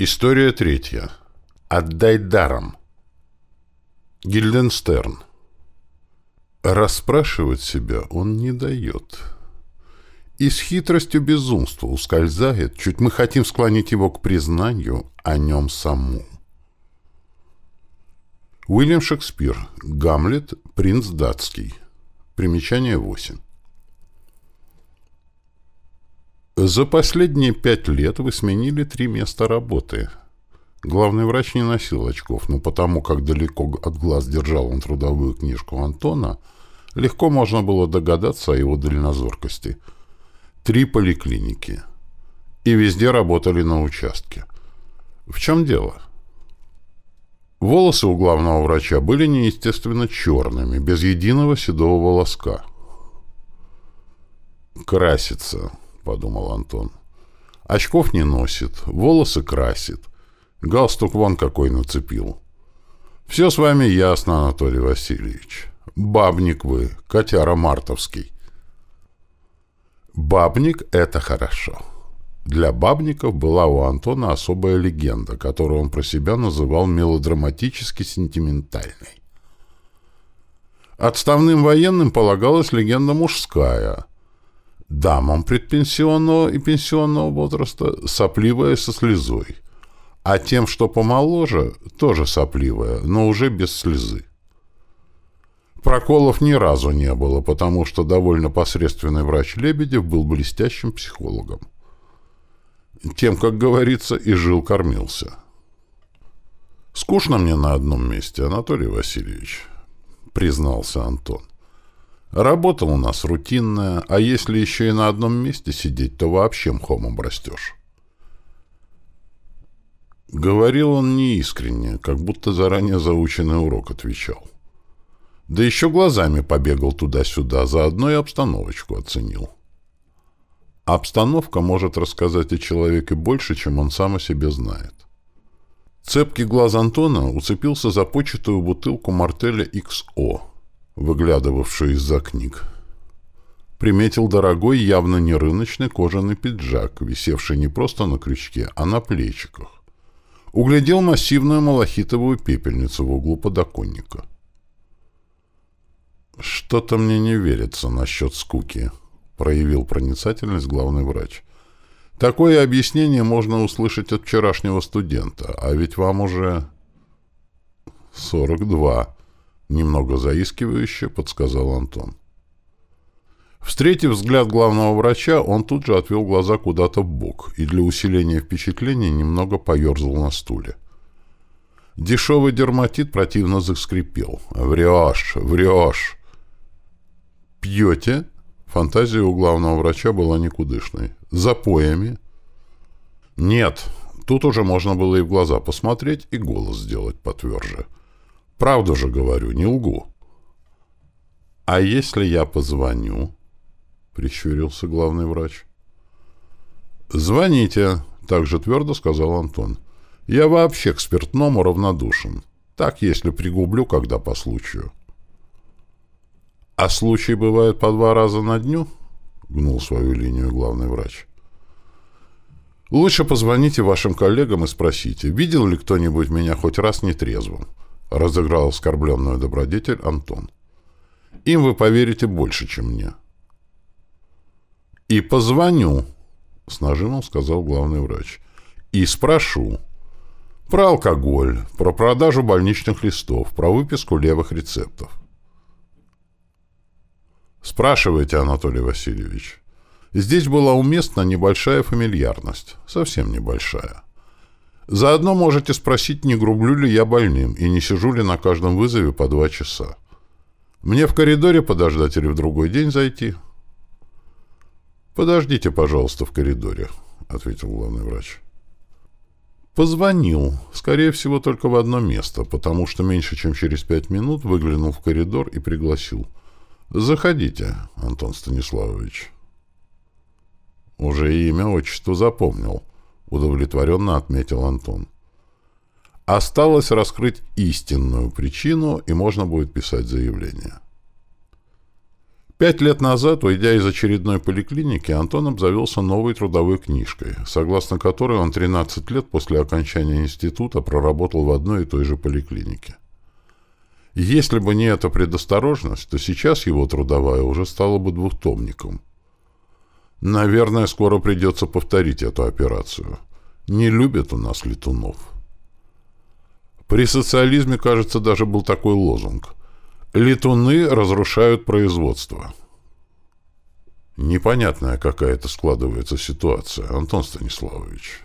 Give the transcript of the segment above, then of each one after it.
История третья. Отдай даром. Гильденстерн. Расспрашивать себя он не дает. И с хитростью безумства ускользает, чуть мы хотим склонить его к признанию о нем самом. Уильям Шекспир. Гамлет. Принц датский. Примечание 8. За последние пять лет вы сменили три места работы. Главный врач не носил очков, но потому как далеко от глаз держал он трудовую книжку Антона, легко можно было догадаться о его дальнозоркости. Три поликлиники. И везде работали на участке. В чем дело? Волосы у главного врача были неестественно черными, без единого седого волоска. «Красится», подумал Антон. Очков не носит, волосы красит. Галстук вон какой нацепил. Все с вами ясно, Анатолий Васильевич. Бабник вы, котяра мартовский. Бабник — это хорошо. Для бабников была у Антона особая легенда, которую он про себя называл мелодраматически сентиментальной. Отставным военным полагалась легенда мужская — дамам предпенсионного и пенсионного возраста сопливая со слезой, а тем, что помоложе, тоже сопливая, но уже без слезы. Проколов ни разу не было, потому что довольно посредственный врач Лебедев был блестящим психологом. Тем, как говорится, и жил-кормился. «Скучно мне на одном месте, Анатолий Васильевич», — признался Антон. Работа у нас рутинная, а если еще и на одном месте сидеть, то вообще мхом обрастешь. Говорил он неискренне, как будто заранее заученный урок отвечал. Да еще глазами побегал туда-сюда, заодно и обстановочку оценил. Обстановка может рассказать о человеке больше, чем он сам о себе знает. Цепкий глаз Антона уцепился за початую бутылку мартеля XO — выглядывавшую из-за книг. Приметил дорогой, явно не рыночный кожаный пиджак, висевший не просто на крючке, а на плечиках. Углядел массивную малахитовую пепельницу в углу подоконника. «Что-то мне не верится насчет скуки», — проявил проницательность главный врач. «Такое объяснение можно услышать от вчерашнего студента, а ведь вам уже...» «Сорок два», Немного заискивающе подсказал Антон. Встретив взгляд главного врача, он тут же отвел глаза куда-то в бок и для усиления впечатления немного поерзал на стуле. Дешевый дерматит противно заскрипел. «Врешь! Врешь!» «Пьете?» Фантазия у главного врача была никудышной. «Запоями?» «Нет!» Тут уже можно было и в глаза посмотреть, и голос сделать потверже. Правду же говорю, не лгу. — А если я позвоню? — прищурился главный врач. — Звоните, — также твердо сказал Антон. — Я вообще к спиртному равнодушен. Так, если пригублю, когда по случаю. — А случаи бывают по два раза на дню? — гнул свою линию главный врач. — Лучше позвоните вашим коллегам и спросите, видел ли кто-нибудь меня хоть раз нетрезвым. — разыграл оскорбленную добродетель Антон. «Им вы поверите больше, чем мне». «И позвоню», — с нажимом сказал главный врач. «И спрошу. Про алкоголь, про продажу больничных листов, про выписку левых рецептов». «Спрашивайте, Анатолий Васильевич». Здесь была уместна небольшая фамильярность, совсем небольшая. Заодно можете спросить, не грублю ли я больным и не сижу ли на каждом вызове по два часа. Мне в коридоре подождать или в другой день зайти? «Подождите, пожалуйста, в коридоре», — ответил главный врач. Позвонил, скорее всего, только в одно место, потому что меньше чем через пять минут выглянул в коридор и пригласил. «Заходите, Антон Станиславович». Уже имя, отчество запомнил —— удовлетворенно отметил Антон. Осталось раскрыть истинную причину, и можно будет писать заявление. Пять лет назад, уйдя из очередной поликлиники, Антон обзавелся новой трудовой книжкой, согласно которой он 13 лет после окончания института проработал в одной и той же поликлинике. Если бы не эта предосторожность, то сейчас его трудовая уже стала бы двухтомником. Наверное, скоро придется повторить эту операцию. Не любят у нас летунов. При социализме, кажется, даже был такой лозунг. Летуны разрушают производство. Непонятная какая-то складывается ситуация, Антон Станиславович.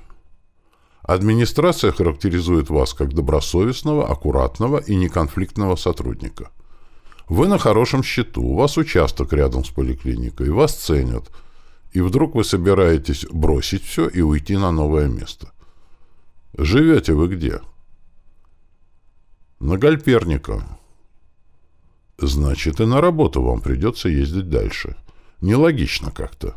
Администрация характеризует вас как добросовестного, аккуратного и неконфликтного сотрудника. Вы на хорошем счету, у вас участок рядом с поликлиникой, вас ценят, и вдруг вы собираетесь бросить все и уйти на новое место. Живете вы где? На Гальперника. Значит, и на работу вам придется ездить дальше. Нелогично как-то.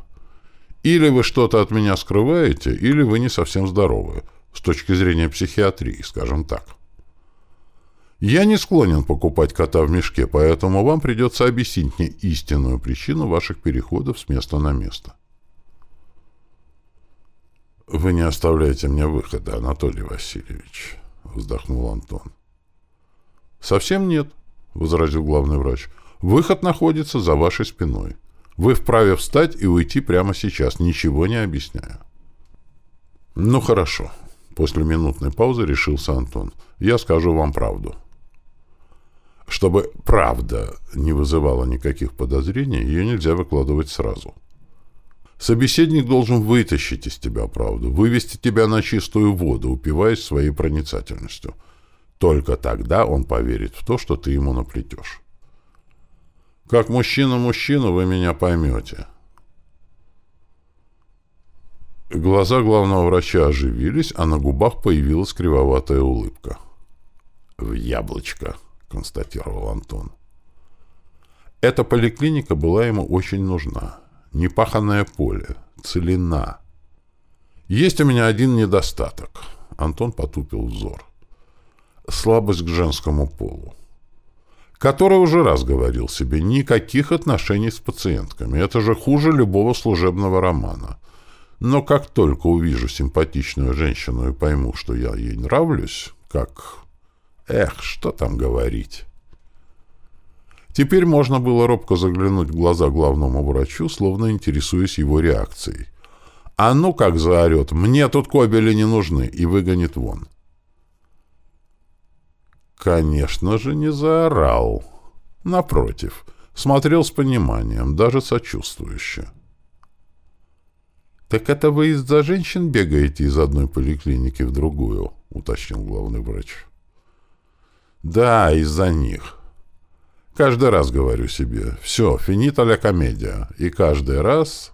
Или вы что-то от меня скрываете, или вы не совсем здоровы, с точки зрения психиатрии, скажем так. Я не склонен покупать кота в мешке, поэтому вам придется объяснить мне истинную причину ваших переходов с места на место. «Вы не оставляете мне выхода, Анатолий Васильевич», — вздохнул Антон. «Совсем нет», — возразил главный врач. «Выход находится за вашей спиной. Вы вправе встать и уйти прямо сейчас, ничего не объясняя». «Ну, хорошо». После минутной паузы решился Антон. «Я скажу вам правду». Чтобы правда не вызывала никаких подозрений, ее нельзя выкладывать сразу. Собеседник должен вытащить из тебя правду, вывести тебя на чистую воду, упиваясь своей проницательностью — только тогда он поверит в то, что ты ему наплетешь. Как мужчина-мужчину вы меня поймете. Глаза главного врача оживились, а на губах появилась кривоватая улыбка. «В яблочко», — констатировал Антон. Эта поликлиника была ему очень нужна. Непаханное поле, целина. Есть у меня один недостаток. Антон потупил взор слабость к женскому полу. Который уже раз говорил себе, никаких отношений с пациентками. Это же хуже любого служебного романа. Но как только увижу симпатичную женщину и пойму, что я ей нравлюсь, как... Эх, что там говорить. Теперь можно было робко заглянуть в глаза главному врачу, словно интересуясь его реакцией. А ну как заорет, мне тут кобели не нужны, и выгонит вон. Конечно же, не заорал. Напротив, смотрел с пониманием, даже сочувствующе. «Так это вы из-за женщин бегаете из одной поликлиники в другую?» — уточнил главный врач. «Да, из-за них. Каждый раз говорю себе, все, финита ля комедия. И каждый раз...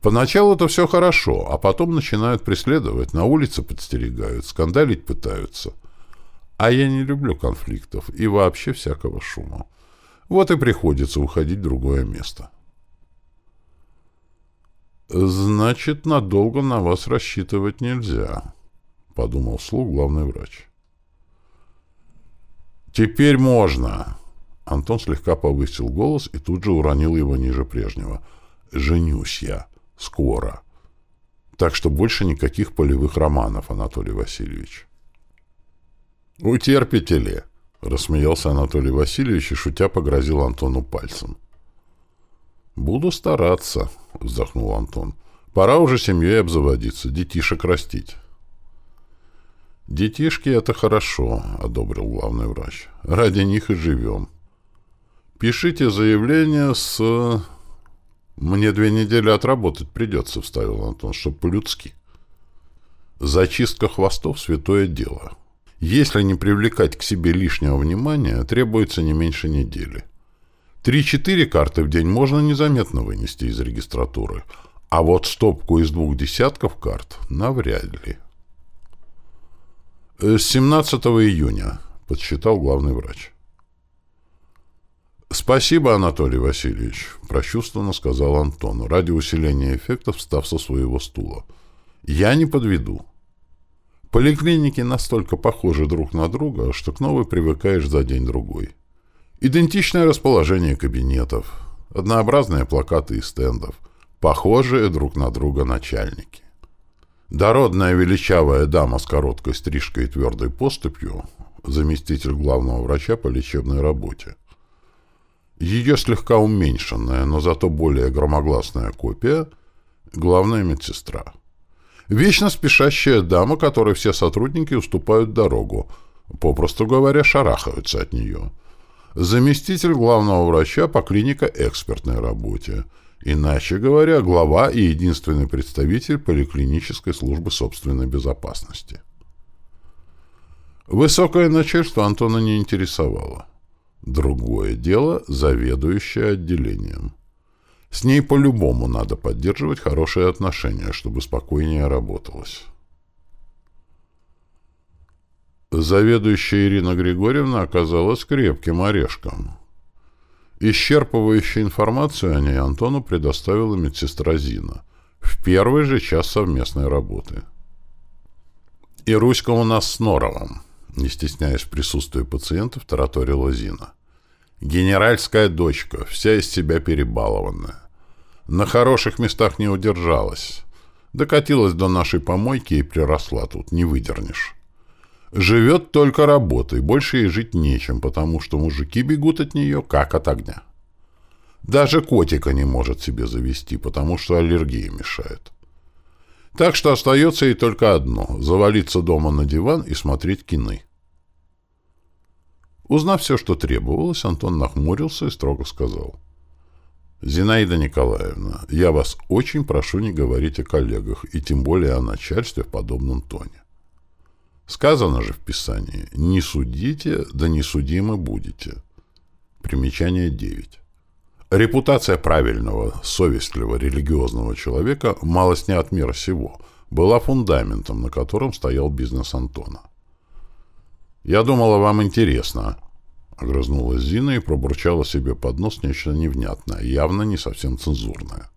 Поначалу это все хорошо, а потом начинают преследовать, на улице подстерегают, скандалить пытаются. А я не люблю конфликтов и вообще всякого шума. Вот и приходится уходить в другое место. «Значит, надолго на вас рассчитывать нельзя», — подумал слух главный врач. «Теперь можно!» Антон слегка повысил голос и тут же уронил его ниже прежнего. «Женюсь я. Скоро. Так что больше никаких полевых романов, Анатолий Васильевич». «Утерпите ли?» — рассмеялся Анатолий Васильевич и, шутя, погрозил Антону пальцем. «Буду стараться», — вздохнул Антон. «Пора уже семьей обзаводиться, детишек растить». «Детишки — это хорошо», — одобрил главный врач. «Ради них и живем. Пишите заявление с...» «Мне две недели отработать придется», — вставил Антон, — «чтоб по-людски». «Зачистка хвостов — святое дело». Если не привлекать к себе лишнего внимания, требуется не меньше недели. Три-четыре карты в день можно незаметно вынести из регистратуры, а вот стопку из двух десятков карт навряд ли. С 17 июня, подсчитал главный врач. «Спасибо, Анатолий Васильевич», — прочувствованно сказал Антон, ради усиления эффекта встав со своего стула. «Я не подведу». Поликлиники настолько похожи друг на друга, что к новой привыкаешь за день-другой. Идентичное расположение кабинетов, Однообразные плакаты и стендов, похожие друг на друга начальники. Дородная величавая дама с короткой стрижкой и твердой поступью, заместитель главного врача по лечебной работе. Ее слегка уменьшенная, но зато более громогласная копия — главная медсестра. Вечно спешащая дама, которой все сотрудники уступают дорогу, попросту говоря, шарахаются от нее. Заместитель главного врача по клинико-экспертной работе. Иначе говоря, глава и единственный представитель поликлинической службы собственной безопасности. Высокое начальство Антона не интересовало. Другое дело — заведующая отделением. С ней по-любому надо поддерживать хорошие отношения, чтобы спокойнее работалось. Заведующая Ирина Григорьевна оказалась крепким орешком. Исчерпывающую информацию о ней Антону предоставила медсестра Зина в первый же час совместной работы. «И Руська у нас с Норовым», не стесняясь в присутствии пациентов, тараторила Зина. «Генеральская дочка, вся из себя перебалованная. На хороших местах не удержалась. Докатилась до нашей помойки и приросла тут, не выдернешь. Живет только работой, больше ей жить нечем, потому что мужики бегут от нее, как от огня. Даже котика не может себе завести, потому что аллергия мешает. Так что остается ей только одно — завалиться дома на диван и смотреть кино. Узнав все, что требовалось, Антон нахмурился и строго сказал. «Зинаида Николаевна, я вас очень прошу не говорить о коллегах, и тем более о начальстве в подобном тоне. Сказано же в Писании «Не судите, да не судимы будете». Примечание 9. Репутация правильного, совестливого, религиозного человека, малость не от мира сего, была фундаментом, на котором стоял бизнес Антона. «Я думала, вам интересно», — огрызнулась Зина и пробурчала себе под нос нечто невнятное, явно не совсем цензурное.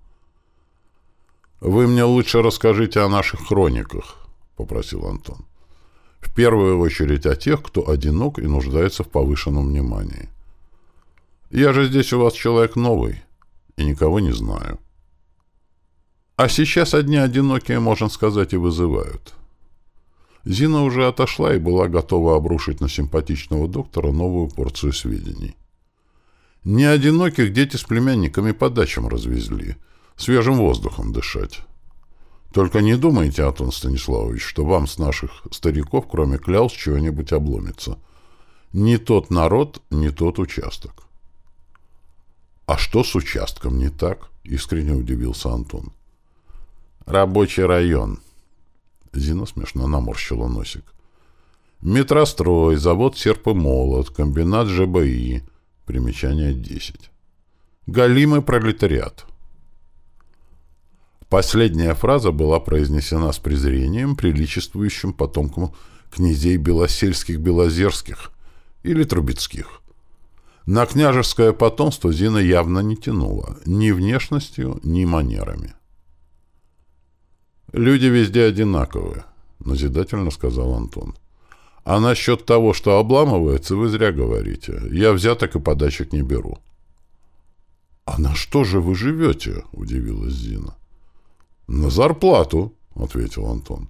«Вы мне лучше расскажите о наших хрониках», — попросил Антон. «В первую очередь о тех, кто одинок и нуждается в повышенном внимании. Я же здесь у вас человек новый и никого не знаю. А сейчас одни одинокие, можно сказать, и вызывают. Зина уже отошла и была готова обрушить на симпатичного доктора новую порцию сведений. Не одиноких дети с племянниками по дачам развезли, свежим воздухом дышать. Только не думайте, Антон Станиславович, что вам с наших стариков, кроме кляус, чего-нибудь обломится. Не тот народ, не тот участок. «А что с участком не так?» — искренне удивился Антон. «Рабочий район». Зина смешно наморщила носик. «Метрострой, завод «Серп и молот», комбинат ЖБИ». Примечание 10. «Галимый пролетариат». Последняя фраза была произнесена с презрением, приличествующим потомкам князей Белосельских-Белозерских или Трубецких. На княжеское потомство Зина явно не тянула ни внешностью, ни манерами. «Люди везде одинаковые», — назидательно сказал Антон. «А насчет того, что обламывается, вы зря говорите. Я взяток и подачек не беру». «А на что же вы живете?» — удивилась Зина. «На зарплату», — ответил Антон.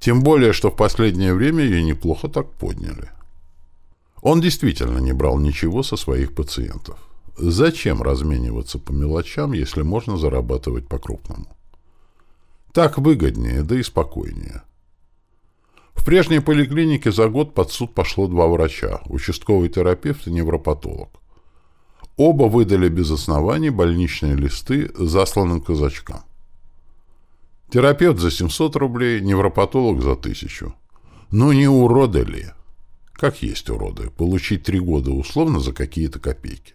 «Тем более, что в последнее время ее неплохо так подняли». Он действительно не брал ничего со своих пациентов. Зачем размениваться по мелочам, если можно зарабатывать по-крупному? Так выгоднее, да и спокойнее. В прежней поликлинике за год под суд пошло два врача, участковый терапевт и невропатолог. Оба выдали без оснований больничные листы засланным казачкам. Терапевт за 700 рублей, невропатолог за 1000. Ну не уроды ли? Как есть уроды. Получить три года условно за какие-то копейки.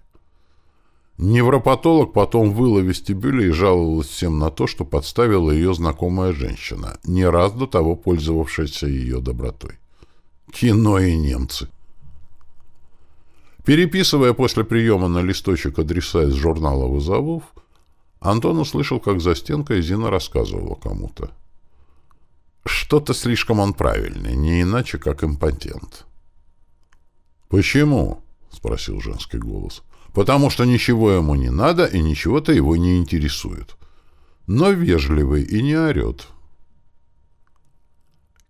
Невропатолог потом выла в вестибюле и жаловалась всем на то, что подставила ее знакомая женщина, не раз до того пользовавшаяся ее добротой. Кино и немцы. Переписывая после приема на листочек адреса из журнала вызовов, Антон услышал, как за стенкой Зина рассказывала кому-то. Что-то слишком он правильный, не иначе, как импотент. «Почему?» — спросил женский голос. потому что ничего ему не надо и ничего-то его не интересует. Но вежливый и не орет.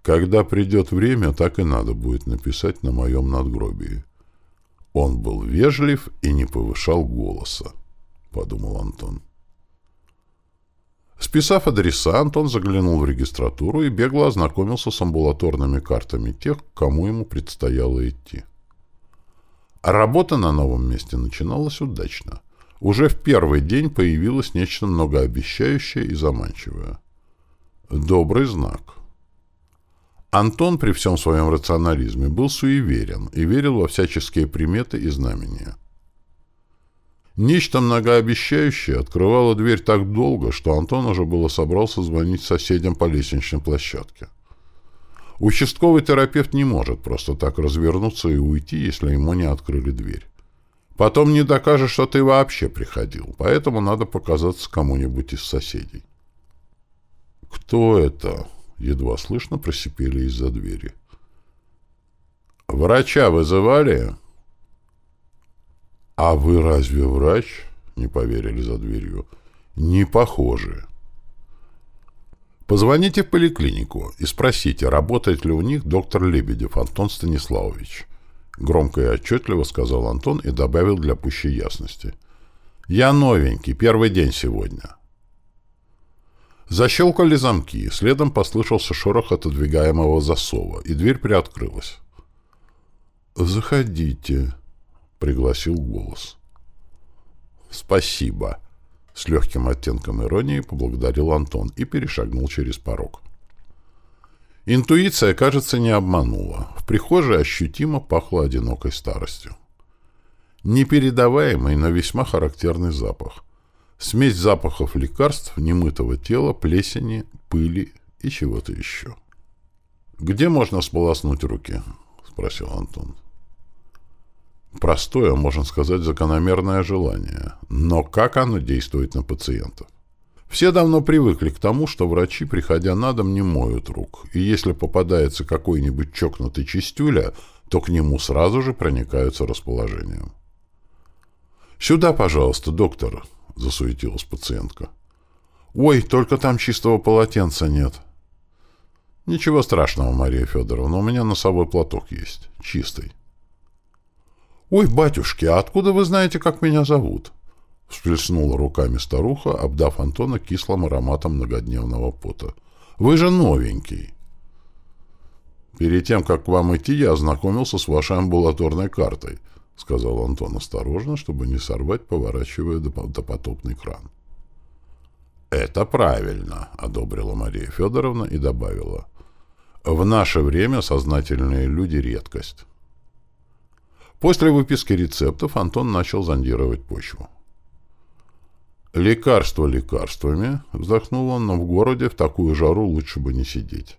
Когда придет время, так и надо будет написать на моем надгробии. Он был вежлив и не повышал голоса, — подумал Антон. Списав адреса, Антон заглянул в регистратуру и бегло ознакомился с амбулаторными картами тех, кому ему предстояло идти. Работа на новом месте начиналась удачно. Уже в первый день появилось нечто многообещающее и заманчивое. Добрый знак. Антон при всем своем рационализме был суеверен и верил во всяческие приметы и знамения. Нечто многообещающее открывало дверь так долго, что Антон уже было собрался звонить соседям по лестничной площадке. Участковый терапевт не может просто так развернуться и уйти, если ему не открыли дверь. Потом не докажешь, что ты вообще приходил, поэтому надо показаться кому-нибудь из соседей. «Кто это?» — едва слышно просипели из-за двери. «Врача вызывали?» «А вы разве врач?» — не поверили за дверью. «Не похоже». Позвоните в поликлинику и спросите, работает ли у них доктор Лебедев Антон Станиславович. Громко и отчетливо сказал Антон и добавил для пущей ясности. «Я новенький, первый день сегодня». Защелкали замки, следом послышался шорох отодвигаемого засова, и дверь приоткрылась. «Заходите», — пригласил голос. «Спасибо», — с легким оттенком иронии поблагодарил Антон и перешагнул через порог. Интуиция, кажется, не обманула. В прихожей ощутимо пахло одинокой старостью. Непередаваемый, но весьма характерный запах. Смесь запахов лекарств, немытого тела, плесени, пыли и чего-то еще. «Где можно сполоснуть руки?» — спросил Антон. Простое, можно сказать, закономерное желание. Но как оно действует на пациентов? Все давно привыкли к тому, что врачи, приходя на дом, не моют рук. И если попадается какой-нибудь чокнутый чистюля, то к нему сразу же проникаются расположением. «Сюда, пожалуйста, доктор», — засуетилась пациентка. «Ой, только там чистого полотенца нет». «Ничего страшного, Мария Федоровна, у меня носовой платок есть, чистый». «Ой, батюшки, а откуда вы знаете, как меня зовут?» Всплеснула руками старуха, обдав Антона кислым ароматом многодневного пота. «Вы же новенький!» «Перед тем, как к вам идти, я ознакомился с вашей амбулаторной картой», — сказал Антон осторожно, чтобы не сорвать, поворачивая допотопный кран. «Это правильно», — одобрила Мария Федоровна и добавила. «В наше время сознательные люди — редкость». После выписки рецептов Антон начал зондировать почву. «Лекарства лекарствами», — вздохнул он, — «но в городе в такую жару лучше бы не сидеть.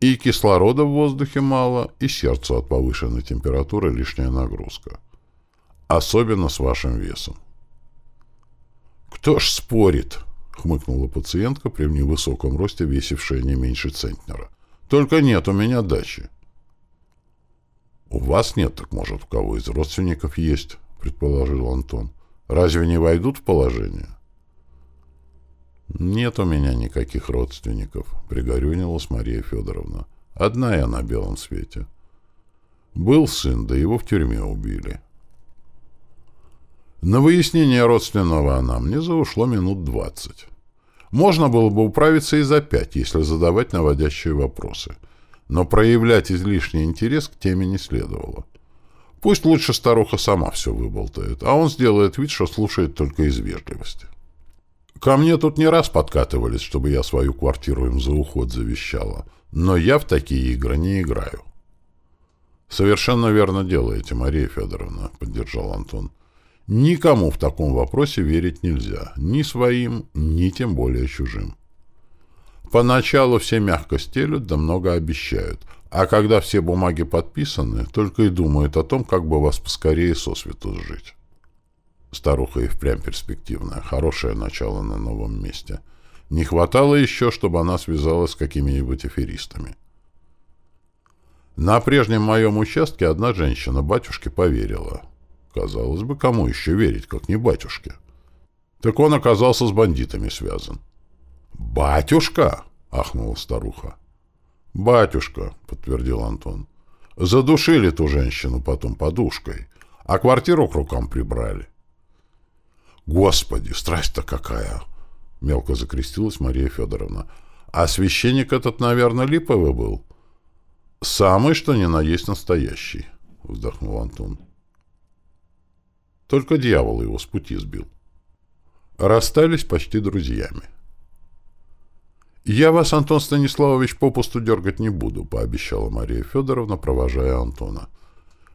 И кислорода в воздухе мало, и сердцу от повышенной температуры лишняя нагрузка. Особенно с вашим весом». «Кто ж спорит?» — хмыкнула пациентка при невысоком росте, весившая не меньше центнера. «Только нет у меня дачи. «У вас нет, так может, у кого из родственников есть», — предположил Антон. «Разве не войдут в положение?» «Нет у меня никаких родственников», — пригорюнилась Мария Федоровна. «Одна я на белом свете. Был сын, да его в тюрьме убили». На выяснение родственного анамнеза ушло минут двадцать. Можно было бы управиться и за пять, если задавать наводящие вопросы — но проявлять излишний интерес к теме не следовало. Пусть лучше старуха сама все выболтает, а он сделает вид, что слушает только из вежливости. Ко мне тут не раз подкатывались, чтобы я свою квартиру им за уход завещала, но я в такие игры не играю. «Совершенно верно делаете, Мария Федоровна», — поддержал Антон. «Никому в таком вопросе верить нельзя, ни своим, ни тем более чужим». Поначалу все мягко стелют, да много обещают. А когда все бумаги подписаны, только и думают о том, как бы вас поскорее сосвету сжить. Старуха и впрямь перспективная, хорошее начало на новом месте. Не хватало еще, чтобы она связалась с какими-нибудь аферистами. На прежнем моем участке одна женщина батюшке поверила. Казалось бы, кому еще верить, как не батюшке? Так он оказался с бандитами связан. «Батюшка!» — ахнула старуха. «Батюшка», — подтвердил Антон. «Задушили ту женщину потом подушкой, а квартиру к рукам прибрали». «Господи, страсть-то какая!» — мелко закрестилась Мария Федоровна. «А священник этот, наверное, липовый был?» «Самый, что ни на есть настоящий», — вздохнул Антон. Только дьявол его с пути сбил. Расстались почти друзьями. «Я вас, Антон Станиславович, попусту дергать не буду», — пообещала Мария Федоровна, провожая Антона.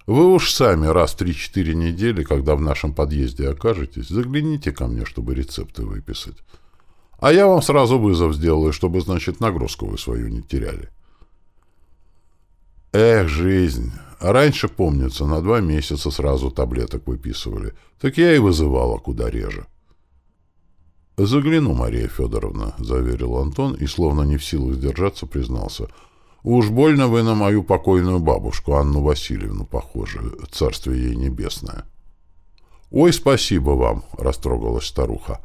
«Вы уж сами раз три-четыре недели, когда в нашем подъезде окажетесь, загляните ко мне, чтобы рецепты выписать. А я вам сразу вызов сделаю, чтобы, значит, нагрузку вы свою не теряли». Эх, жизнь! Раньше, помнится, на два месяца сразу таблеток выписывали. Так я и вызывала куда реже. «Загляну, Мария Федоровна», — заверил Антон и, словно не в силах сдержаться, признался. «Уж больно вы на мою покойную бабушку, Анну Васильевну, похожи. Царствие ей небесное». «Ой, спасибо вам», — растрогалась старуха.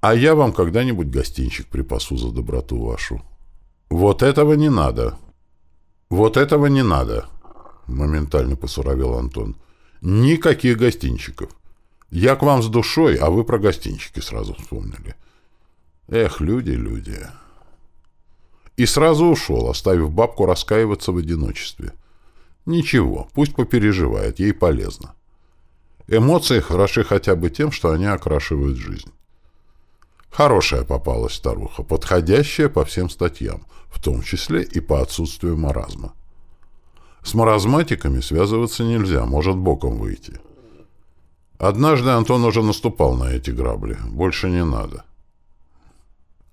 «А я вам когда-нибудь гостинчик припасу за доброту вашу». «Вот этого не надо», «Вот этого не надо», — моментально посуровел Антон. «Никаких гостинчиков. Я к вам с душой, а вы про гостинчики сразу вспомнили. Эх, люди, люди». И сразу ушел, оставив бабку раскаиваться в одиночестве. Ничего, пусть попереживает, ей полезно. Эмоции хороши хотя бы тем, что они окрашивают жизнь. Хорошая попалась старуха, подходящая по всем статьям, в том числе и по отсутствию маразма. С маразматиками связываться нельзя, может боком выйти. Однажды Антон уже наступал на эти грабли, больше не надо.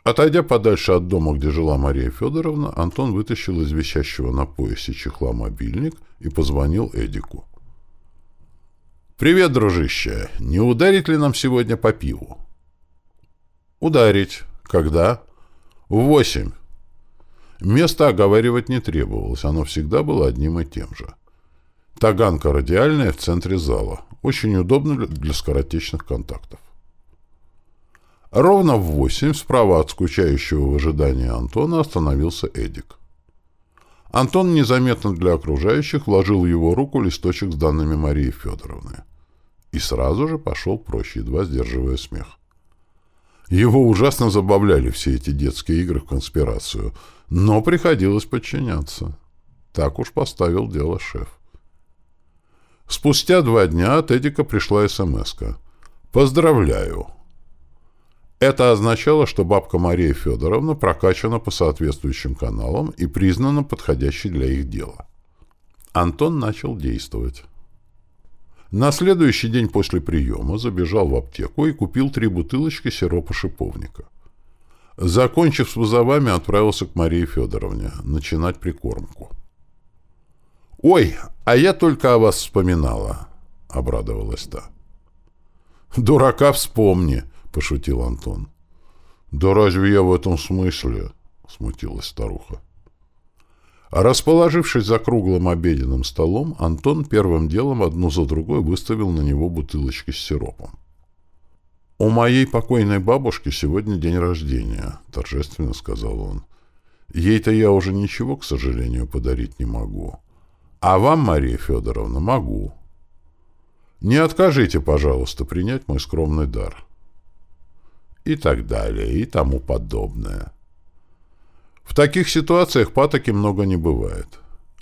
Отойдя подальше от дома, где жила Мария Федоровна, Антон вытащил из висящего на поясе чехла мобильник и позвонил Эдику. «Привет, дружище! Не ударить ли нам сегодня по пиву?» Ударить. Когда? В восемь. Место оговаривать не требовалось, оно всегда было одним и тем же. Таганка радиальная в центре зала. Очень удобно для скоротечных контактов. Ровно в восемь справа от скучающего в ожидании Антона остановился Эдик. Антон незаметно для окружающих вложил в его руку листочек с данными Марии Федоровны. И сразу же пошел прочь, едва сдерживая смех. Его ужасно забавляли все эти детские игры в конспирацию, но приходилось подчиняться. Так уж поставил дело шеф. Спустя два дня от Эдика пришла смс -ка. «Поздравляю!» Это означало, что бабка Мария Федоровна прокачана по соответствующим каналам и признана подходящей для их дела. Антон начал действовать. На следующий день после приема забежал в аптеку и купил три бутылочки сиропа шиповника. Закончив с вызовами, отправился к Марии Федоровне начинать прикормку. «Ой, а я только о вас вспоминала», — обрадовалась та. «Дурака вспомни», — пошутил Антон. «Да разве я в этом смысле?» — смутилась старуха. Расположившись за круглым обеденным столом, Антон первым делом одну за другой выставил на него бутылочки с сиропом. «У моей покойной бабушки сегодня день рождения», — торжественно сказал он. «Ей-то я уже ничего, к сожалению, подарить не могу. А вам, Мария Федоровна, могу. Не откажите, пожалуйста, принять мой скромный дар». И так далее, и тому подобное. В таких ситуациях патоки много не бывает.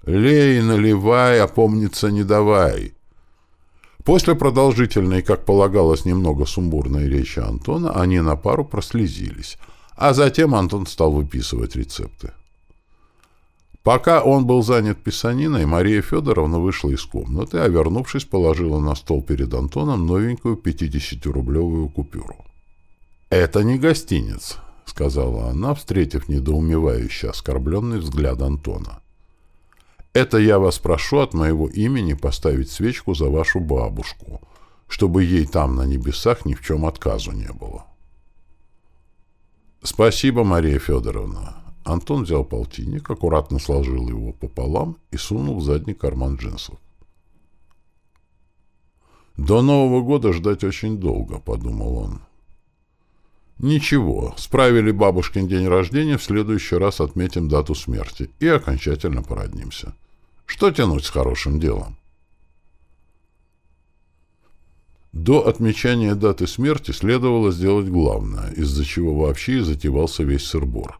Лей, наливай, опомниться не давай. После продолжительной, как полагалось, немного сумбурной речи Антона, они на пару прослезились, а затем Антон стал выписывать рецепты. Пока он был занят писаниной, Мария Федоровна вышла из комнаты, а вернувшись, положила на стол перед Антоном новенькую 50-рублевую купюру. «Это не гостиниц», — сказала она, встретив недоумевающий, оскорбленный взгляд Антона. «Это я вас прошу от моего имени поставить свечку за вашу бабушку, чтобы ей там, на небесах, ни в чем отказу не было». «Спасибо, Мария Федоровна». Антон взял полтинник, аккуратно сложил его пополам и сунул в задний карман джинсов. До Нового года ждать очень долго, подумал он. Ничего, справили бабушкин день рождения, в следующий раз отметим дату смерти и окончательно породнимся. Что тянуть с хорошим делом? До отмечания даты смерти следовало сделать главное, из-за чего вообще и затевался весь сырбор.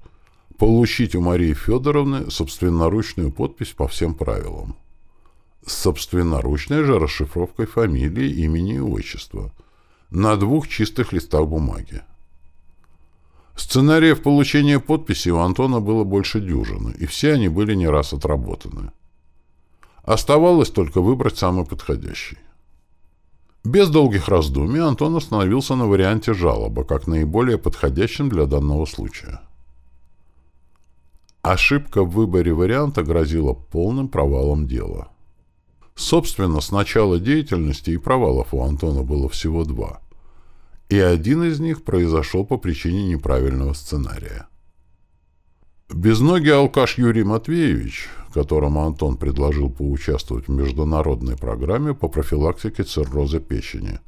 Получить у Марии Федоровны собственноручную подпись по всем правилам. С собственноручной же расшифровкой фамилии, имени и отчества. На двух чистых листах бумаги. Сценариев получения подписи у Антона было больше дюжины, и все они были не раз отработаны. Оставалось только выбрать самый подходящий. Без долгих раздумий Антон остановился на варианте жалоба, как наиболее подходящем для данного случая. Ошибка в выборе варианта грозила полным провалом дела. Собственно, с начала деятельности и провалов у Антона было всего два – и один из них произошел по причине неправильного сценария. Безногий алкаш Юрий Матвеевич, которому Антон предложил поучаствовать в международной программе по профилактике цирроза печени.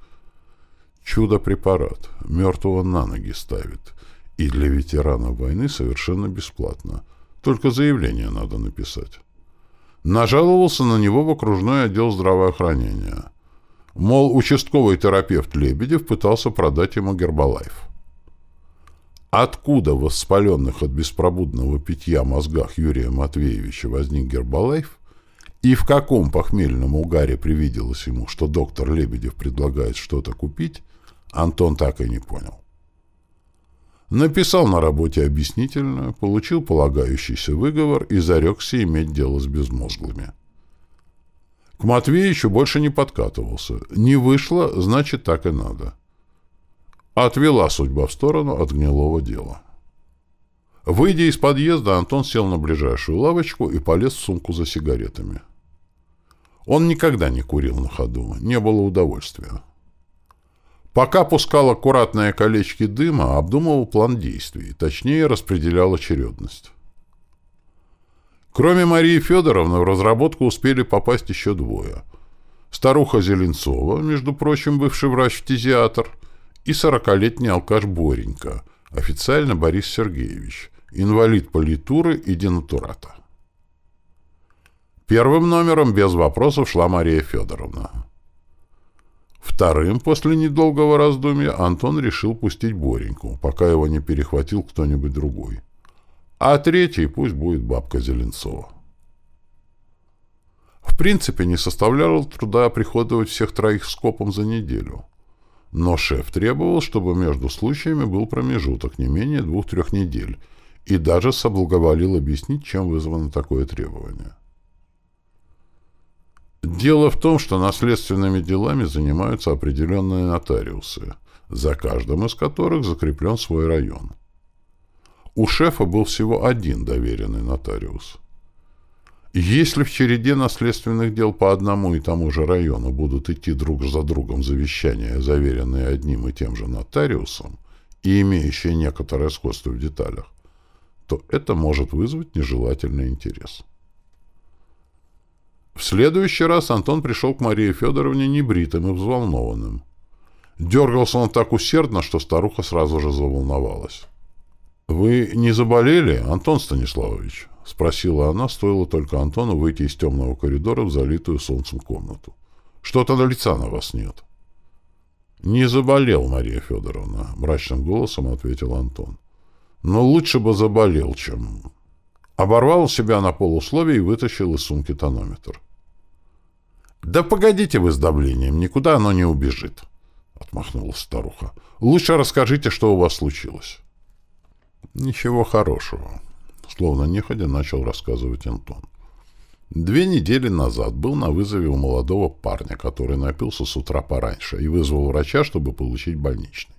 Чудо-препарат, мертвого на ноги ставит, и для ветеранов войны совершенно бесплатно, только заявление надо написать. Нажаловался на него в окружной отдел здравоохранения – Мол, участковый терапевт Лебедев пытался продать ему гербалайф. Откуда в воспаленных от беспробудного питья мозгах Юрия Матвеевича возник гербалайф, и в каком похмельном угаре привиделось ему, что доктор Лебедев предлагает что-то купить, Антон так и не понял. Написал на работе объяснительную, получил полагающийся выговор и зарекся иметь дело с безмозглыми. К Матвеичу больше не подкатывался. Не вышло, значит, так и надо. Отвела судьба в сторону от гнилого дела. Выйдя из подъезда, Антон сел на ближайшую лавочку и полез в сумку за сигаретами. Он никогда не курил на ходу, не было удовольствия. Пока пускал аккуратные колечки дыма, обдумывал план действий, точнее распределял очередность. Кроме Марии Федоровны в разработку успели попасть еще двое. Старуха Зеленцова, между прочим, бывший врач-фтизиатр, и сорокалетний алкаш Боренька, официально Борис Сергеевич, инвалид политуры и денатурата. Первым номером без вопросов шла Мария Федоровна. Вторым, после недолгого раздумья, Антон решил пустить Бореньку, пока его не перехватил кто-нибудь другой а третий пусть будет бабка Зеленцова. В принципе, не составляло труда оприходовать всех троих скопом за неделю. Но шеф требовал, чтобы между случаями был промежуток не менее двух-трех недель, и даже соблаговолил объяснить, чем вызвано такое требование. Дело в том, что наследственными делами занимаются определенные нотариусы, за каждым из которых закреплен свой район. У шефа был всего один доверенный нотариус. Если в череде наследственных дел по одному и тому же району будут идти друг за другом завещания, заверенные одним и тем же нотариусом и имеющие некоторое сходство в деталях, то это может вызвать нежелательный интерес. В следующий раз Антон пришел к Марии Федоровне небритым и взволнованным. Дергался он так усердно, что старуха сразу же заволновалась. «Вы не заболели, Антон Станиславович?» — спросила она, стоило только Антону выйти из темного коридора в залитую солнцем комнату. «Что-то на лица на вас нет». «Не заболел, Мария Федоровна», — мрачным голосом ответил Антон. «Но лучше бы заболел, чем...» Оборвал себя на полусловие и вытащил из сумки тонометр. «Да погодите вы с давлением, никуда оно не убежит», — отмахнулась старуха. «Лучше расскажите, что у вас случилось». Ничего хорошего. Словно неходя начал рассказывать Антон. Две недели назад был на вызове у молодого парня, который напился с утра пораньше и вызвал врача, чтобы получить больничный.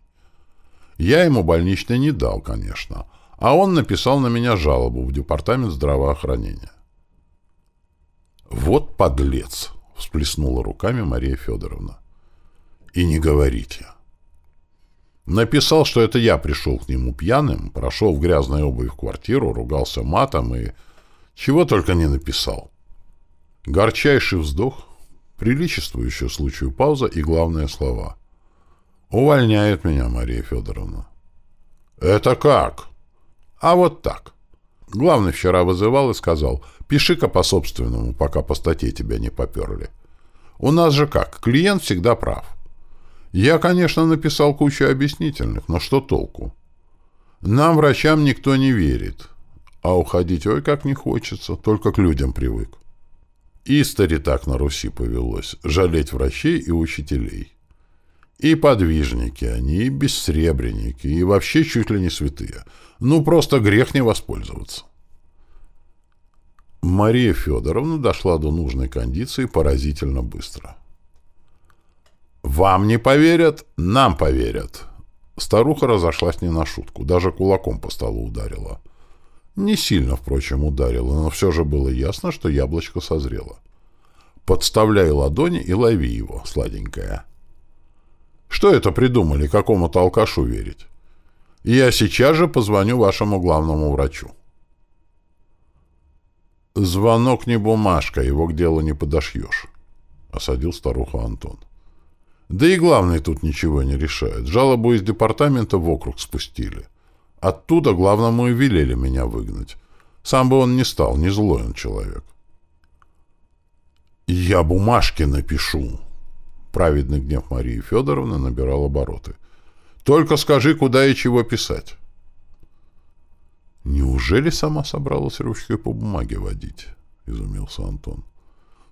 Я ему больничный не дал, конечно, а он написал на меня жалобу в департамент здравоохранения. «Вот подлец!» — всплеснула руками Мария Федоровна. «И не говорите. Написал, что это я пришел к нему пьяным, прошел в грязной обуви в квартиру, ругался матом и... Чего только не написал. Горчайший вздох, Приличествующая случаю пауза и главные слова. «Увольняет меня, Мария Федоровна». «Это как?» «А вот так». Главный вчера вызывал и сказал, «Пиши-ка по собственному, пока по статье тебя не поперли». У нас же как, клиент всегда прав. Я, конечно, написал кучу объяснительных, но что толку? Нам, врачам, никто не верит. А уходить ой как не хочется, только к людям привык. Истори так на Руси повелось, жалеть врачей и учителей. И подвижники они, и бессребреники, и вообще чуть ли не святые. Ну, просто грех не воспользоваться. Мария Федоровна дошла до нужной кондиции поразительно быстро. «Вам не поверят, нам поверят!» Старуха разошлась не на шутку, даже кулаком по столу ударила. Не сильно, впрочем, ударила, но все же было ясно, что яблочко созрело. «Подставляй ладони и лови его, сладенькая». «Что это придумали, какому-то алкашу верить?» «Я сейчас же позвоню вашему главному врачу». «Звонок не бумажка, его к делу не подошьешь», — осадил старуху Антон. «Да и главный тут ничего не решает. Жалобу из департамента в округ спустили. Оттуда главному и велели меня выгнать. Сам бы он не стал, не злой он человек». «Я бумажки напишу», — праведный гнев Марии Федоровны набирал обороты. «Только скажи, куда и чего писать». «Неужели сама собралась ручкой по бумаге водить?» — изумился Антон.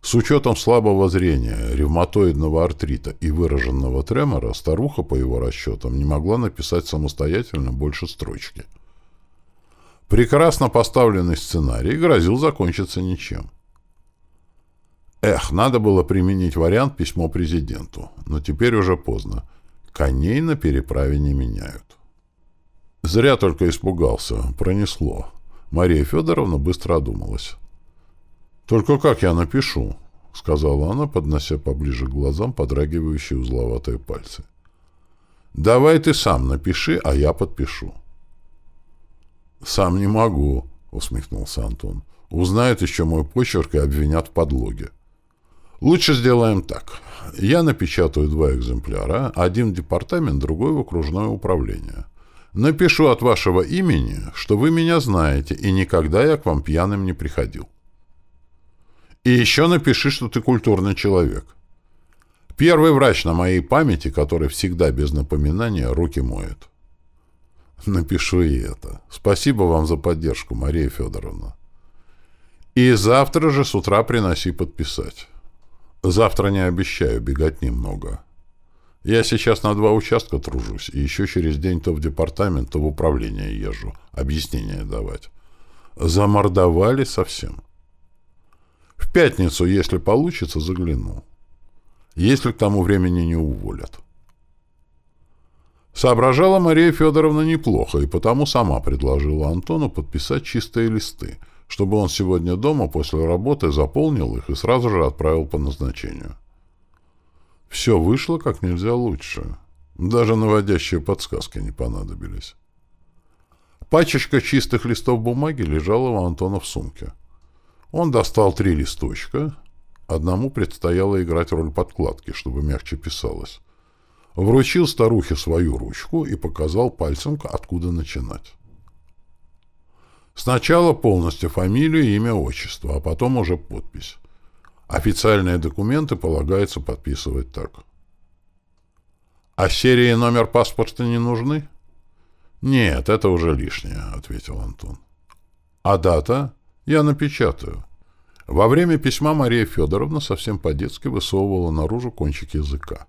С учетом слабого зрения, ревматоидного артрита и выраженного тремора, старуха, по его расчетам, не могла написать самостоятельно больше строчки. Прекрасно поставленный сценарий грозил закончиться ничем. Эх, надо было применить вариант письмо президенту, но теперь уже поздно. Коней на переправе не меняют. Зря только испугался. Пронесло. Мария Федоровна быстро одумалась. «Только как я напишу?» — сказала она, поднося поближе к глазам подрагивающие узловатые пальцы. «Давай ты сам напиши, а я подпишу». «Сам не могу», — усмехнулся Антон. «Узнают еще мой почерк и обвинят в подлоге». «Лучше сделаем так. Я напечатаю два экземпляра, один в департамент, другой в окружное управление. Напишу от вашего имени, что вы меня знаете, и никогда я к вам пьяным не приходил. И еще напиши, что ты культурный человек. Первый врач на моей памяти, который всегда без напоминания руки моет. Напишу и это. Спасибо вам за поддержку, Мария Федоровна. И завтра же с утра приноси подписать. Завтра не обещаю, бегать немного. Я сейчас на два участка тружусь, и еще через день то в департамент, то в управление езжу, объяснения давать. Замордовали совсем. В пятницу, если получится, загляну. Если к тому времени не уволят. Соображала Мария Федоровна неплохо, и потому сама предложила Антону подписать чистые листы, чтобы он сегодня дома после работы заполнил их и сразу же отправил по назначению. Все вышло как нельзя лучше. Даже наводящие подсказки не понадобились. Пачечка чистых листов бумаги лежала у Антона в сумке. Он достал три листочка. Одному предстояло играть роль подкладки, чтобы мягче писалось. Вручил старухе свою ручку и показал пальцем, откуда начинать. Сначала полностью фамилию, имя, отчество, а потом уже подпись. Официальные документы полагается подписывать так. А серия и номер паспорта не нужны? Нет, это уже лишнее, ответил Антон. А дата? Я напечатаю. Во время письма Мария Федоровна совсем по-детски высовывала наружу кончик языка.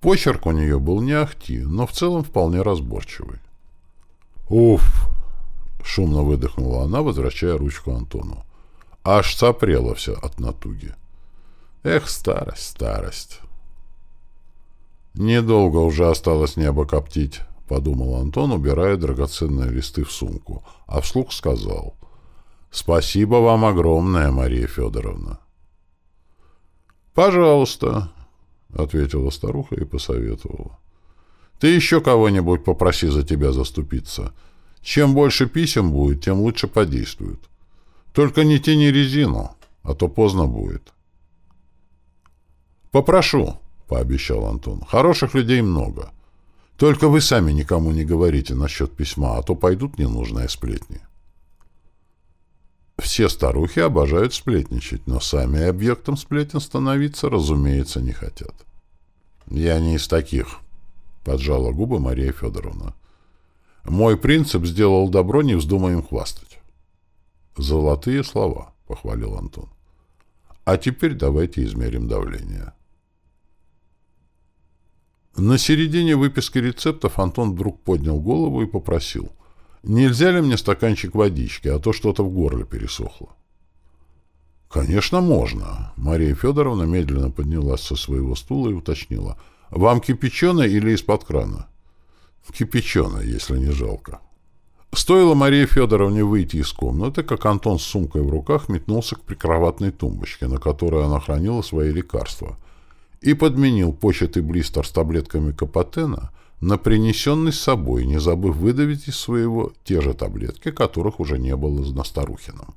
Почерк у нее был не ахти, но в целом вполне разборчивый. «Уф!» — шумно выдохнула она, возвращая ручку Антону. Аж сопрело все от натуги. Эх, старость, старость. Недолго уже осталось небо коптить, подумал Антон, убирая драгоценные листы в сумку, а вслух сказал. Спасибо вам огромное, Мария Федоровна. Пожалуйста, ответила старуха и посоветовала. Ты еще кого-нибудь попроси за тебя заступиться. Чем больше писем будет, тем лучше подействуют. Только не тяни резину, а то поздно будет. «Попрошу», — пообещал Антон. «Хороших людей много. Только вы сами никому не говорите насчет письма, а то пойдут ненужные сплетни». Все старухи обожают сплетничать, но сами объектом сплетен становиться, разумеется, не хотят. «Я не из таких», — поджала губы Мария Федоровна. «Мой принцип сделал добро, не вздумай им хвастать». «Золотые слова», — похвалил Антон. «А теперь давайте измерим давление». На середине выписки рецептов Антон вдруг поднял голову и попросил. «Нельзя ли мне стаканчик водички, а то что-то в горле пересохло?» «Конечно, можно». Мария Федоровна медленно поднялась со своего стула и уточнила. «Вам кипяченое или из-под крана?» «Кипяченое, если не жалко». Стоило Марии Федоровне выйти из комнаты, как Антон с сумкой в руках метнулся к прикроватной тумбочке, на которой она хранила свои лекарства — и подменил початый блистер с таблетками Капотена на принесенный с собой, не забыв выдавить из своего те же таблетки, которых уже не было на Старухином.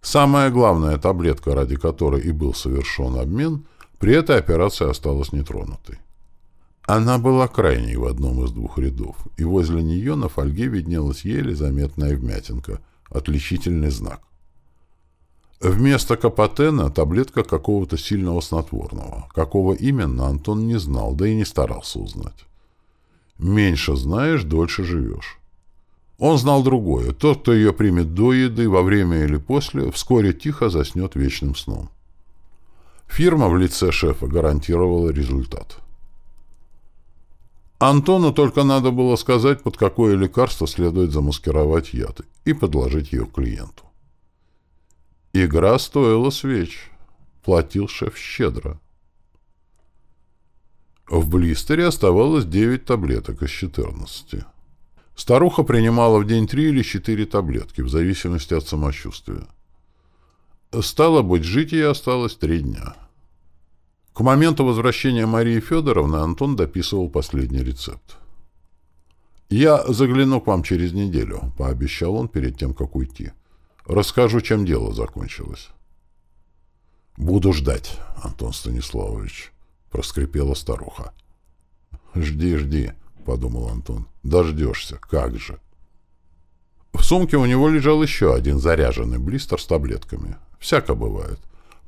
Самая главная таблетка, ради которой и был совершен обмен, при этой операции осталась нетронутой. Она была крайней в одном из двух рядов, и возле нее на фольге виднелась еле заметная вмятинка, отличительный знак. Вместо капотена таблетка какого-то сильного снотворного. Какого именно, Антон не знал, да и не старался узнать. Меньше знаешь, дольше живешь. Он знал другое. Тот, кто ее примет до еды, во время или после, вскоре тихо заснет вечным сном. Фирма в лице шефа гарантировала результат. Антону только надо было сказать, под какое лекарство следует замаскировать яд и подложить ее клиенту. Игра стоила свеч. Платил шеф щедро. В блистере оставалось 9 таблеток из 14. Старуха принимала в день 3 или 4 таблетки, в зависимости от самочувствия. Стало быть, жить ей осталось 3 дня. К моменту возвращения Марии Федоровны Антон дописывал последний рецепт. «Я загляну к вам через неделю», — пообещал он перед тем, как уйти. Расскажу, чем дело закончилось. «Буду ждать, Антон Станиславович», — проскрипела старуха. «Жди, жди», — подумал Антон. «Дождешься, как же». В сумке у него лежал еще один заряженный блистер с таблетками. Всяко бывает.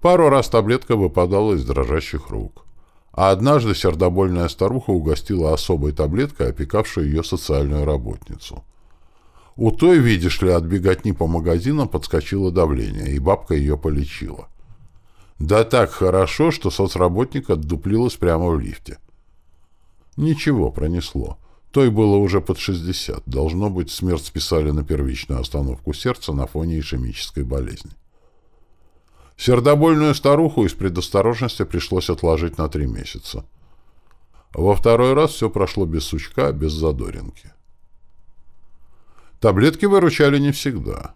Пару раз таблетка выпадала из дрожащих рук. А однажды сердобольная старуха угостила особой таблеткой, опекавшую ее социальную работницу — у той, видишь ли, от беготни по магазинам подскочило давление, и бабка ее полечила. Да так хорошо, что соцработник отдуплилась прямо в лифте. Ничего, пронесло. Той было уже под 60. Должно быть, смерть списали на первичную остановку сердца на фоне ишемической болезни. Сердобольную старуху из предосторожности пришлось отложить на три месяца. Во второй раз все прошло без сучка, без задоринки. Таблетки выручали не всегда.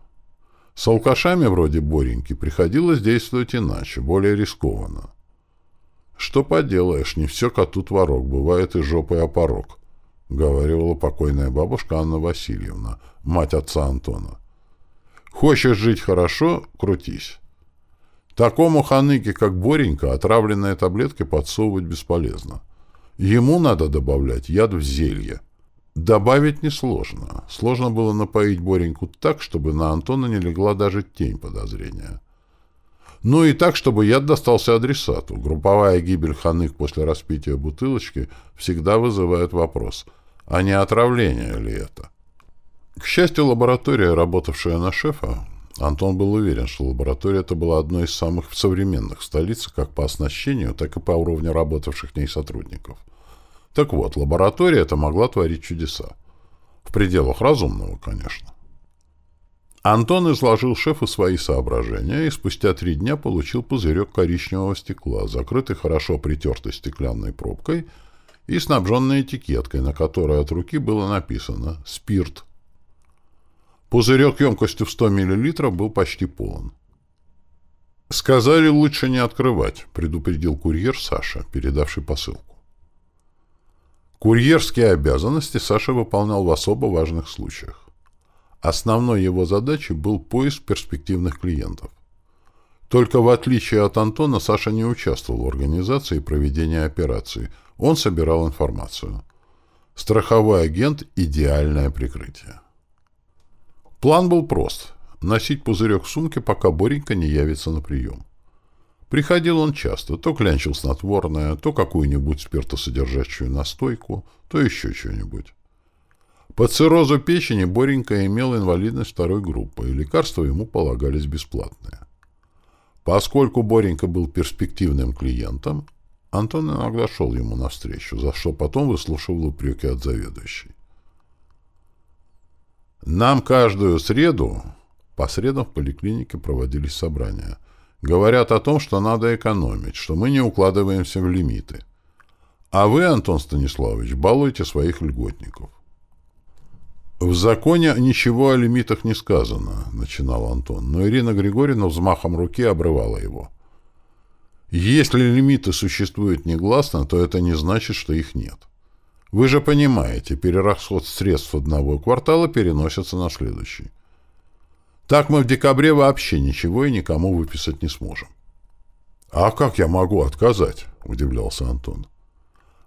С алкашами вроде Бореньки приходилось действовать иначе, более рискованно. «Что поделаешь, не все коту творог, бывает и жопой опорог», — говорила покойная бабушка Анна Васильевна, мать отца Антона. «Хочешь жить хорошо — крутись. Такому ханыке, как Боренька, отравленные таблетки подсовывать бесполезно. Ему надо добавлять яд в зелье». Добавить несложно. Сложно было напоить Бореньку так, чтобы на Антона не легла даже тень подозрения. Ну и так, чтобы яд достался адресату. Групповая гибель ханых после распития бутылочки всегда вызывает вопрос, а не отравление ли это? К счастью, лаборатория, работавшая на шефа, Антон был уверен, что лаборатория это была одной из самых современных в как по оснащению, так и по уровню работавших в ней сотрудников – так вот, лаборатория это могла творить чудеса. В пределах разумного, конечно. Антон изложил шефу свои соображения и спустя три дня получил пузырек коричневого стекла, закрытый хорошо притертой стеклянной пробкой и снабженной этикеткой, на которой от руки было написано «Спирт». Пузырек емкостью в 100 мл был почти полон. «Сказали, лучше не открывать», — предупредил курьер Саша, передавший посылку. Курьерские обязанности Саша выполнял в особо важных случаях. Основной его задачей был поиск перспективных клиентов. Только в отличие от Антона, Саша не участвовал в организации и проведении операции. Он собирал информацию. Страховой агент – идеальное прикрытие. План был прост – носить пузырек в сумке, пока Боренька не явится на прием. Приходил он часто, то клянчил снотворное, то какую-нибудь спиртосодержащую настойку, то еще что-нибудь. По циррозу печени Боренька имел инвалидность второй группы, и лекарства ему полагались бесплатные. Поскольку Боренька был перспективным клиентом, Антон иногда шел ему навстречу, за что потом выслушивал упреки от заведующей. «Нам каждую среду...» По средам в поликлинике проводились собрания. Говорят о том, что надо экономить, что мы не укладываемся в лимиты. А вы, Антон Станиславович, балуете своих льготников. «В законе ничего о лимитах не сказано», — начинал Антон, но Ирина Григорьевна взмахом руки обрывала его. «Если лимиты существуют негласно, то это не значит, что их нет. Вы же понимаете, перерасход средств одного квартала переносится на следующий. Так мы в декабре вообще ничего и никому выписать не сможем». «А как я могу отказать?» — удивлялся Антон.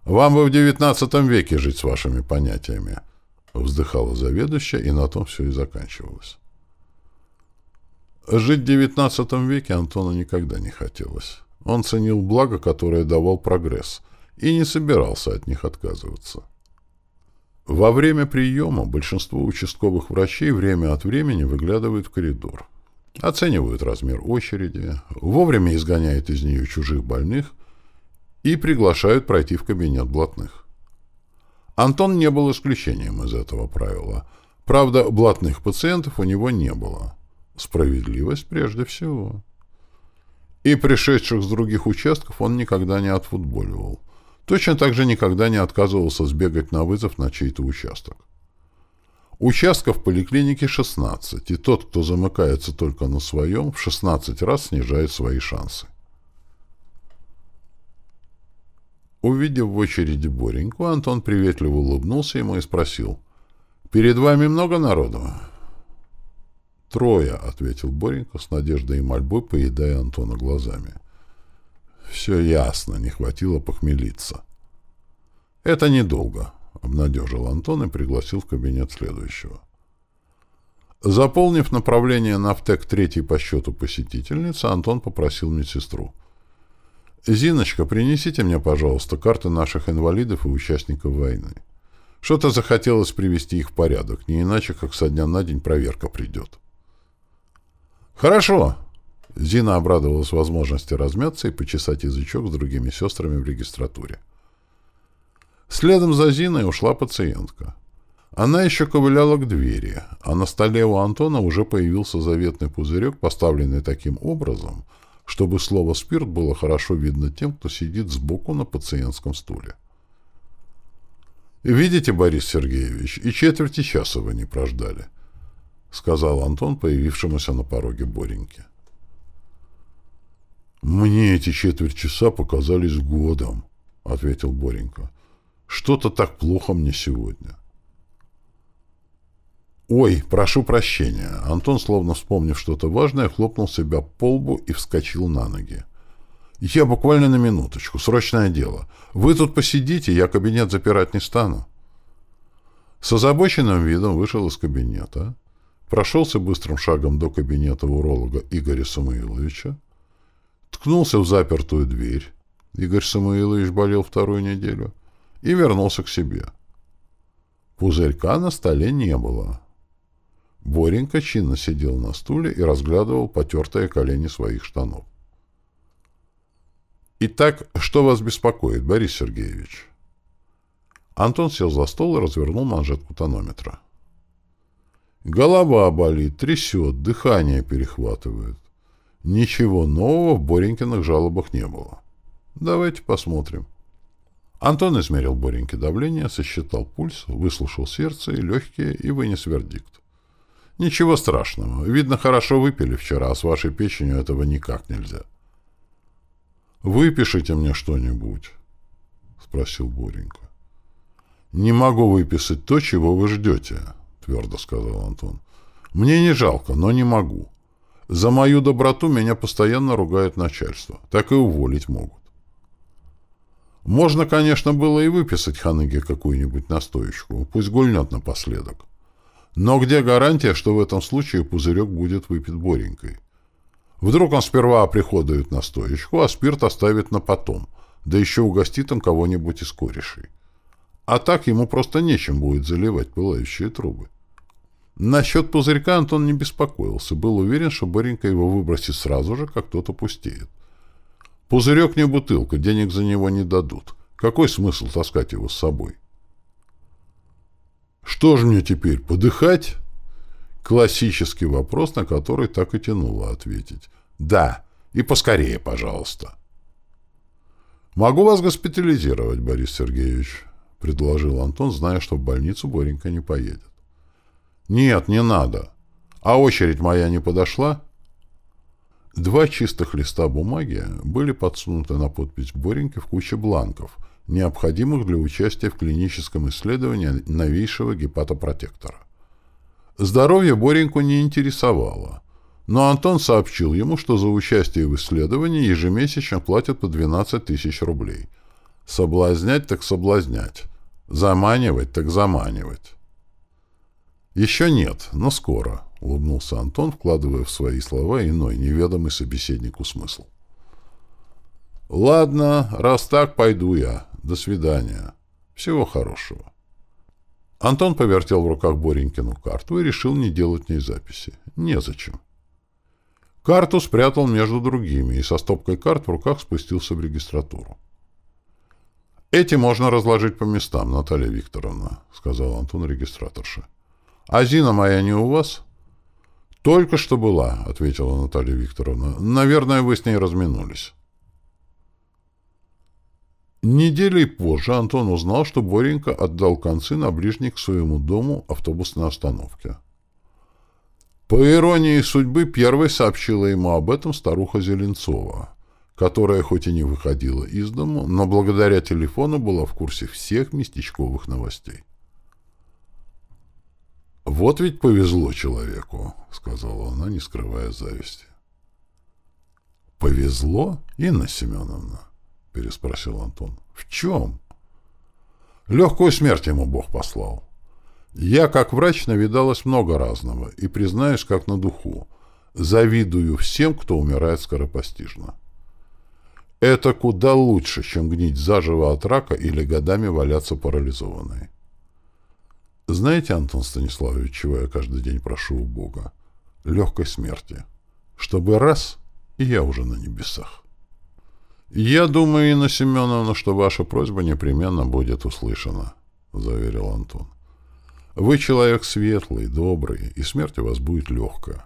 «Вам бы в девятнадцатом веке жить с вашими понятиями». Вздыхала заведующая, и на том все и заканчивалось. Жить в девятнадцатом веке Антону никогда не хотелось. Он ценил благо, которое давал прогресс, и не собирался от них отказываться. Во время приема большинство участковых врачей время от времени выглядывают в коридор. Оценивают размер очереди, вовремя изгоняют из нее чужих больных и приглашают пройти в кабинет блатных. Антон не был исключением из этого правила. Правда, блатных пациентов у него не было. Справедливость прежде всего. И пришедших с других участков он никогда не отфутболивал. Точно так же никогда не отказывался сбегать на вызов на чей-то участок. Участков в поликлинике 16, и тот, кто замыкается только на своем, в 16 раз снижает свои шансы. Увидев в очереди Бореньку, Антон приветливо улыбнулся ему и спросил. «Перед вами много народу?» «Трое», — ответил Боренька с надеждой и мольбой, поедая Антона глазами. «Все ясно, не хватило похмелиться». «Это недолго», — обнадежил Антон и пригласил в кабинет следующего. Заполнив направление на ВТЭК третий по счету посетительницы, Антон попросил медсестру — «Зиночка, принесите мне, пожалуйста, карты наших инвалидов и участников войны. Что-то захотелось привести их в порядок, не иначе, как со дня на день проверка придет». «Хорошо!» Зина обрадовалась возможности размяться и почесать язычок с другими сестрами в регистратуре. Следом за Зиной ушла пациентка. Она еще ковыляла к двери, а на столе у Антона уже появился заветный пузырек, поставленный таким образом, чтобы слово «спирт» было хорошо видно тем, кто сидит сбоку на пациентском стуле. «Видите, Борис Сергеевич, и четверти часа вы не прождали», — сказал Антон, появившемуся на пороге Бореньке. «Мне эти четверть часа показались годом», — ответил Боренька. «Что-то так плохо мне сегодня». «Ой, прошу прощения!» Антон, словно вспомнив что-то важное, хлопнул себя по лбу и вскочил на ноги. «Я буквально на минуточку. Срочное дело. Вы тут посидите, я кабинет запирать не стану». С озабоченным видом вышел из кабинета, прошелся быстрым шагом до кабинета уролога Игоря Самуиловича, ткнулся в запертую дверь, Игорь Самуилович болел вторую неделю, и вернулся к себе. Пузырька на столе не было. Боренька чинно сидел на стуле и разглядывал потертые колени своих штанов. «Итак, что вас беспокоит, Борис Сергеевич?» Антон сел за стол и развернул манжетку тонометра. «Голова болит, трясет, дыхание перехватывает. Ничего нового в Боренькиных жалобах не было. Давайте посмотрим». Антон измерил Бореньке давление, сосчитал пульс, выслушал сердце и легкие и вынес вердикт. Ничего страшного. Видно, хорошо выпили вчера, а с вашей печенью этого никак нельзя. Выпишите мне что-нибудь, спросил Боренька. Не могу выписать то, чего вы ждете, твердо сказал Антон. Мне не жалко, но не могу. За мою доброту меня постоянно ругает начальство. Так и уволить могут. Можно, конечно, было и выписать Ханыге какую-нибудь настоечку, пусть гульнет напоследок. Но где гарантия, что в этом случае пузырек будет выпит Боренькой? Вдруг он сперва оприходует настоечку, а спирт оставит на потом, да еще угостит им кого-нибудь из корешей. А так ему просто нечем будет заливать пылающие трубы. Насчет пузырька Антон не беспокоился, был уверен, что Боренька его выбросит сразу же, как тот опустеет. Пузырек не бутылка, денег за него не дадут. Какой смысл таскать его с собой? Что же мне теперь, подыхать? Классический вопрос, на который так и тянуло ответить. Да, и поскорее, пожалуйста. Могу вас госпитализировать, Борис Сергеевич, предложил Антон, зная, что в больницу Боренька не поедет. Нет, не надо. А очередь моя не подошла? Два чистых листа бумаги были подсунуты на подпись Бореньки в куче бланков, необходимых для участия в клиническом исследовании новейшего гепатопротектора. Здоровье Бореньку не интересовало, но Антон сообщил ему, что за участие в исследовании ежемесячно платят по 12 тысяч рублей. Соблазнять так соблазнять, заманивать так заманивать. «Еще нет, но скоро», — улыбнулся Антон, вкладывая в свои слова иной, неведомый собеседнику смысл. «Ладно, раз так, пойду я. До свидания. Всего хорошего». Антон повертел в руках Боренькину карту и решил не делать в ней записи. Незачем. Карту спрятал между другими и со стопкой карт в руках спустился в регистратуру. «Эти можно разложить по местам, Наталья Викторовна», — сказал Антон регистраторше. «А Зина моя не у вас?» «Только что была», — ответила Наталья Викторовна. «Наверное, вы с ней разминулись». Неделей позже Антон узнал, что Боренька отдал концы на ближней к своему дому автобусной остановке. По иронии судьбы, первой сообщила ему об этом старуха Зеленцова, которая хоть и не выходила из дому, но благодаря телефону была в курсе всех местечковых новостей. «Вот ведь повезло человеку», — сказала она, не скрывая зависти. «Повезло, Инна Семеновна?» — переспросил Антон. «В чем?» «Легкую смерть ему Бог послал. Я, как врач, навидалась много разного, и, признаюсь, как на духу, завидую всем, кто умирает скоропостижно. Это куда лучше, чем гнить заживо от рака или годами валяться парализованной. Знаете, Антон Станиславович, чего я каждый день прошу у Бога? Легкой смерти. Чтобы раз, и я уже на небесах. Я думаю, Инна Семеновна, что ваша просьба непременно будет услышана, заверил Антон. Вы человек светлый, добрый, и смерть у вас будет легкая.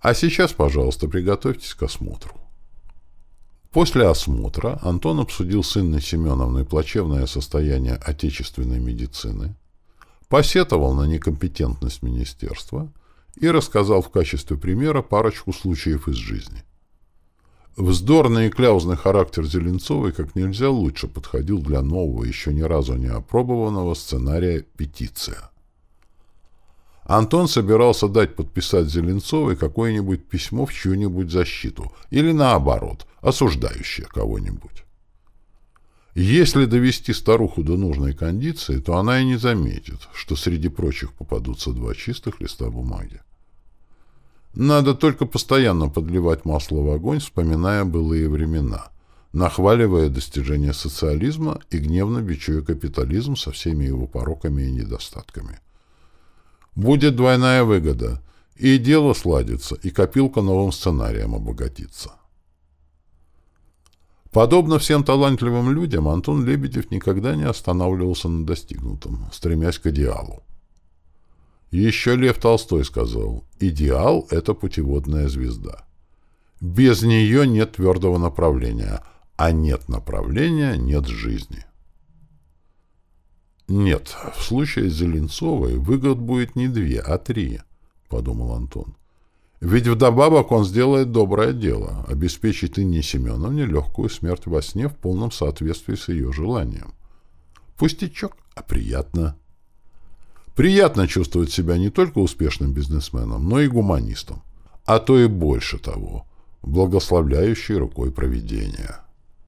А сейчас, пожалуйста, приготовьтесь к осмотру. После осмотра Антон обсудил с Инной Семеновной плачевное состояние отечественной медицины, посетовал на некомпетентность министерства и рассказал в качестве примера парочку случаев из жизни. Вздорный и кляузный характер Зеленцовой как нельзя лучше подходил для нового, еще ни разу не опробованного сценария «Петиция». Антон собирался дать подписать Зеленцовой какое-нибудь письмо в чью-нибудь защиту, или наоборот, осуждающее кого-нибудь. Если довести старуху до нужной кондиции, то она и не заметит, что среди прочих попадутся два чистых листа бумаги. Надо только постоянно подливать масло в огонь, вспоминая былые времена, нахваливая достижения социализма и гневно бичуя капитализм со всеми его пороками и недостатками. Будет двойная выгода, и дело сладится, и копилка новым сценарием обогатится. Подобно всем талантливым людям, Антон Лебедев никогда не останавливался на достигнутом, стремясь к идеалу. Еще Лев Толстой сказал, идеал — это путеводная звезда. Без нее нет твердого направления, а нет направления — нет жизни. Нет, в случае с Зеленцовой выгод будет не две, а три, — подумал Антон. Ведь вдобавок он сделает доброе дело, обеспечит Инне Семеновне легкую смерть во сне в полном соответствии с ее желанием. Пустячок, а приятно. Приятно чувствовать себя не только успешным бизнесменом, но и гуманистом. а то и больше того, благословляющий рукой провидения.